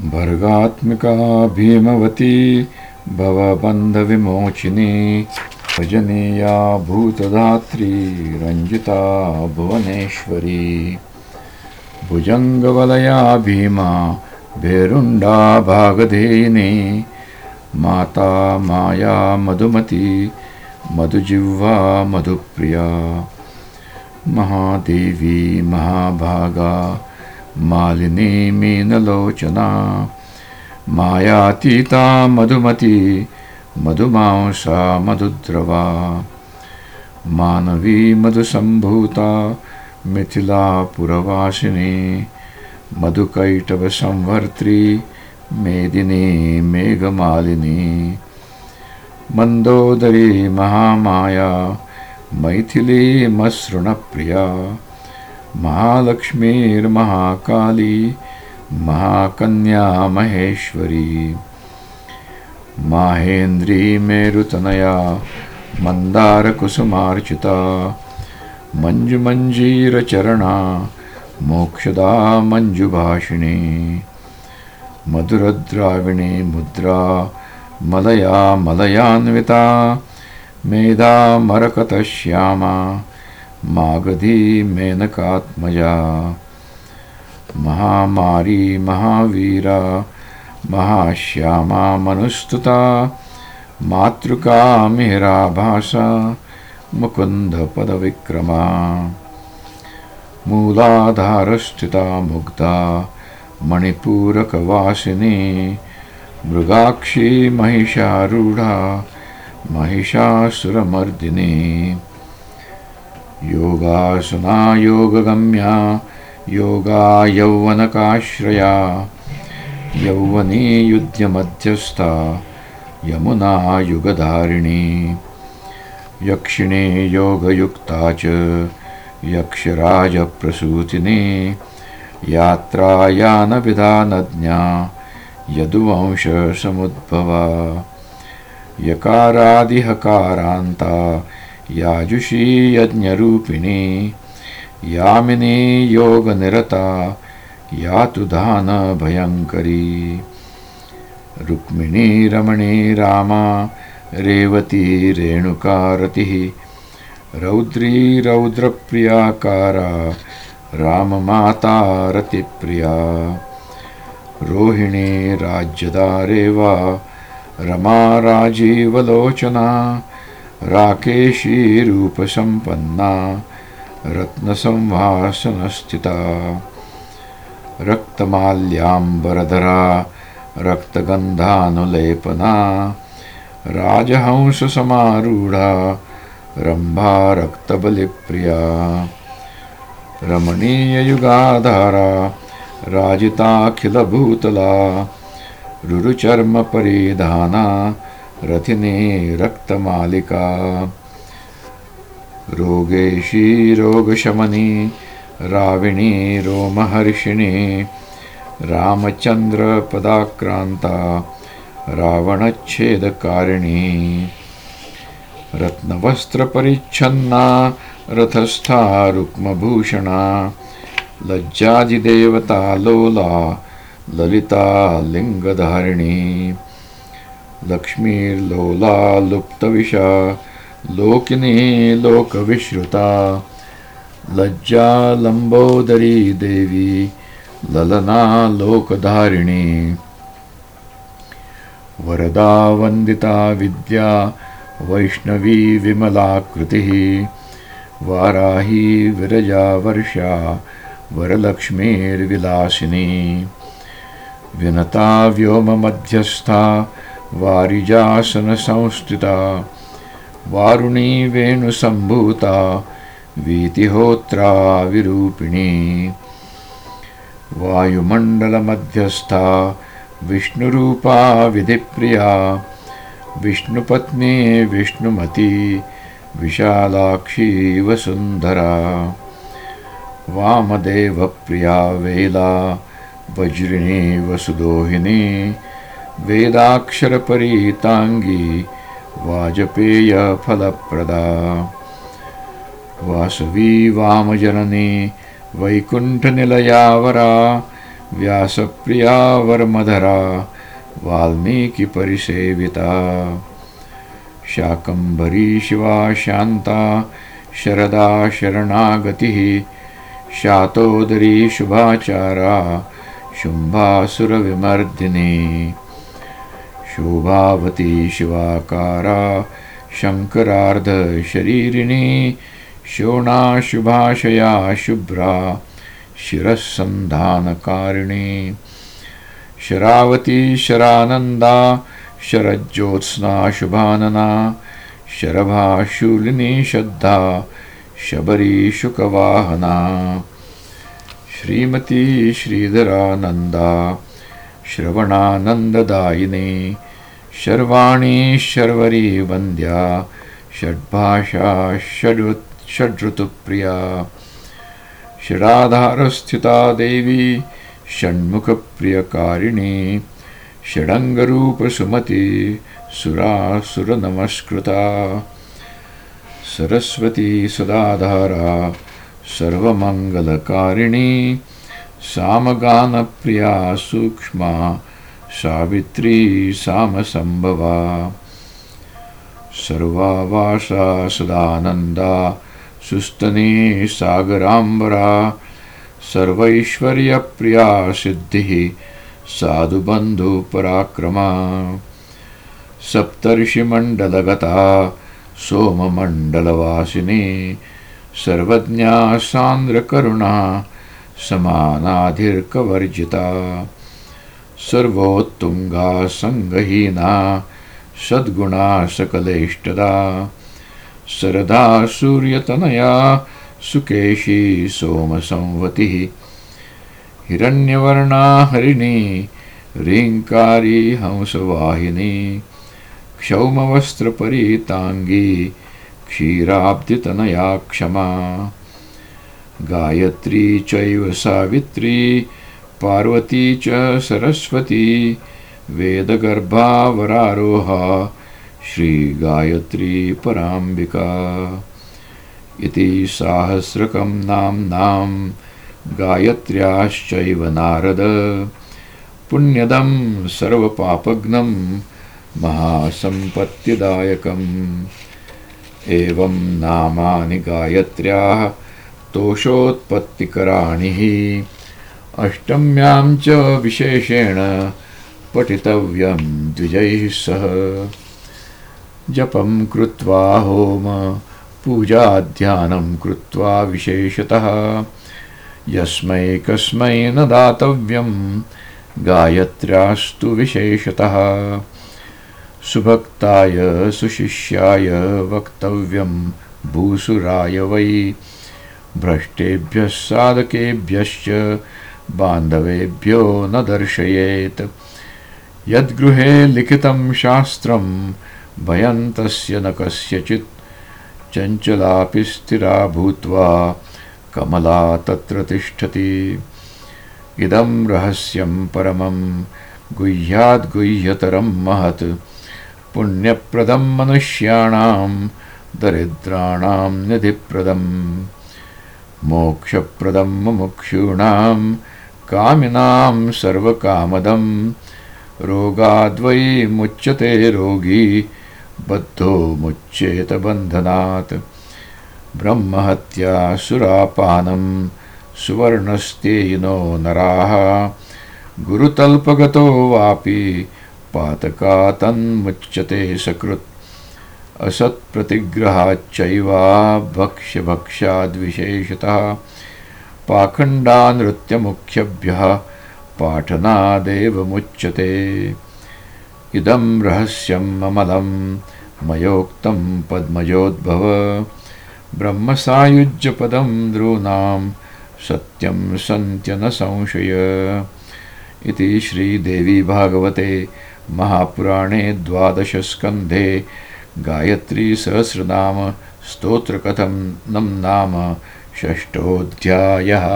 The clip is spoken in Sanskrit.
भर्गात्मिका भीमवती भवबन्धविमोचिनी भजनीया भूतधात्री रञ्जिता भुवनेश्वरी भुजङ्गवलया भीमा भेरुण्डा भागधेयिनी माता माया मधुमती मधुजिह्वा मधुप्रिया महादेवी महाभागा मालिनी मीनलोचना। मायातीता मधुमती मधुमांसा मधुद्रवा। मानवी मधुसम्भूता मिथिलापुरवासिनी मधुकैटवसंवर्त्री मेदिनी मेघमालिनी। मन्दोदरी महामाया मैथिलीमसृणप्रिया महालक्ष्मीर्महाकाली महाकन्या महेश्वरी माहेन्द्री मेरुतनया मन्दारकुसुमार्चिता मञ्जुमञ्जीरचरणा मोक्षदा मञ्जुभाषिणी मधुरद्राविणी मुद्रा मलया मलयान्विता मेधा मरकतश्यामा मागधी मेनकात्मजा महामारी, महावीरा, महाश्यामा मनुस्तुता, मातृका मिहिराभासा मुकुन्दपदविक्रमा मूलाधारस्थिता मुग्धा, मणिपूरकवासिनी, मृगाक्षी महिषारूढा, महिषासुरमर्दिनी। योगासना योगगम्या योगा यौवनकाश्रया यौवनी युध्यमध्यस्था यमुना युगधारिणी। यक्षिणी योगयुक्ता च यक्षराजप्रसूतिनी यात्रायानविधानज्ञा यदुवंशसमुद्भवा यकारादिहकारान्ता याजुषी यज्ञरूपिणी यामिनी योगनिरता यातु दानभयङ्करी रुक्मिणी रमणी रामा रेवती रेणुकारतिः रौद्री रौद्रप्रियाकारा राममाता रतिप्रिया। रोहिणी राज्यदारेवा रमा राजीवलोचना राकेशी रूपसम्पन्ना रत्नसंवासनस्थिता रक्तमाल्याम्बरधरा रक्तगन्धानुलेपना राजहंससमारूढा रम्भा रक्तबलिप्रिया रमणीययुगाधारा राजिताखिलभूतला रुरुचर्मपरिधाना रथिनी रक्तमालिका। रोगेशी रोगशमनी राविणी रोमहर्षिणी रामचन्द्रपदाक्रान्ता रावणच्छेदकारिणी। रत्नवस्त्रपरिच्छन्ना रथस्था रुक्मभूषणा लज्जादिदेवता लोला ललिता लिङ्गधारिणी लक्ष्मीर्लोला लुप्तविशा लोकिनी लोकविश्रुता लज्जा लम्बोदरी देवी ललना लोकधारिणी। वरदा वन्दिता विद्या वैष्णवी विमलाकृतिः वाराही विरजा वर्षा वरलक्ष्मीर्विलासिनी। विनता व्योममध्यस्था वारिजासनसंस्थिता। वारुणी वेणुसम्भूता वीतिहोत्रा विरूपिणी। वायुमण्डलमध्यस्था विष्णुरूपा विधिप्रिया। विष्णुपत्नी विष्णुमती विशालाक्षी वसुन्धरा। वामदेवप्रिया वेला वज्रिणी वसुदोहिनी वेदाक्षरपरीताङ्गी वाजपेयफलप्रदा। वासवी वामजननी, वैकुण्ठनिलयावरा व्यासप्रिया वरमधरा वाल्मीकिपरिसेविता। शाकम्भरी शिवा शान्ता, शरदा शरणागतिः, शातोदरी शुभाचारा, शुम्भासुरविमर्दिनी। शोभावती शिवाकारा शङ्करार्धशरीरिणी शोणाशुभाशया शुभ्रा शिरःसन्धानकारिणी शरावती शरानन्दा शरज्योत्स्ना शुभानना शरभाशूलिनी श्रद्धा शबरी शुकवाहना श्रीमती श्रीधरानन्दा श्रवणानन्ददायिनी। शर्वाणी शर्वरी वन्द्या षड्भाषा षड् षड्ऋतुप्रिया। षडाधारस्थिता देवी षण्मुखप्रियकारिणी। षडङ्गरूपसुमती सुरासुरनमस्कृता। सरस्वती सदाधारा सर्वमङ्गलकारिणी सामगानप्रिया सूक्ष्मा सावित्री सामसम्भवा। सर्वावासा सदानन्दा सुस्तनी सागराम्बरा। सर्वैश्वर्यप्रिया सिद्धिः साधुबन्धुपराक्रमा। सप्तर्षिमण्डलगता सोममण्डलवासिनी सर्वज्ञा सान्द्रकरुणा समानाधिर्कवर्जिता सर्वोत्तुङ्गा सङ्गहीना सद्गुणा सकलेष्टदा सरदा सूर्यतनया सुकेशी सोमसंवतिः हिरण्यवर्णा हरिणी रीङ्कारी हंसवाहिनी क्षौमवस्त्रपरीताङ्गी क्षीराब्धितनया क्षमा गायत्री चैव सावित्री पार्वती च सरस्वती वेदगर्भावरारोहा श्रीगायत्री पराम्बिका। इति साहस्रकं नाम्नां गायत्र्याश्चैव नारद। पुण्यदं सर्वपापघ्नं महासम्पत्तिदायकम्। एवं नामानि गायत्र्याः तोषोत्पत्तिकराणि अष्टम्यां च विशेषेण पठितव्यं द्विजैः सह। जपं कृत्वा होम पूजाध्यानं कृत्वा विशेषतः। यस्मै कस्मै न दातव्यं गायत्र्यास्तु विशेषतः। सुभक्ताय सुशिष्याय वक्तव्यं भूसुराय वै भ्रष्टेभ्यः साधकेभ्यश्च बान्धवेभ्यो न दर्शयेत्। यद्गृहे लिखितं शास्त्रं भयन्तस्य न कस्यचित्। चञ्चलापि स्थिरा भूत्वा कमला तत्र तिष्ठति। इदं रहस्यं परमं गुह्याद्गुह्यतरं महत्। पुण्यप्रदं मनुष्याणां दरिद्राणां निधिप्रदम् मोक्षप्रदं मुमुक्षूणां कामिनां सर्वकामदं। रोगाद्वै मुच्यते रोगी बद्धो मुच्येत बन्धनात्। ब्रह्महत्या सुरापानं सुवर्णस्तेयिनो नराः। गुरुतल्पगतो वापि पातकातन्मुच्यते सकृत् असत्प्रतिग्रहाच्चैवा भक्ष्यभक्ष्याद्विशेषतः पाखण्डानृत्यमुख्यभ्यः पाठनादेव मुच्यते इदं रहस्यम् अमलं मयोक्तं पद्मजोद्भव ब्रह्मसायुज्यपदं द्रूणां सत्यं सन्त्यन संशय। इति श्रीदेवी भागवते महापुराणे द्वादशस्कन्धे गायत्रीसहस्रनाम स्तोत्रकथं नाम षष्ठोऽध्यायः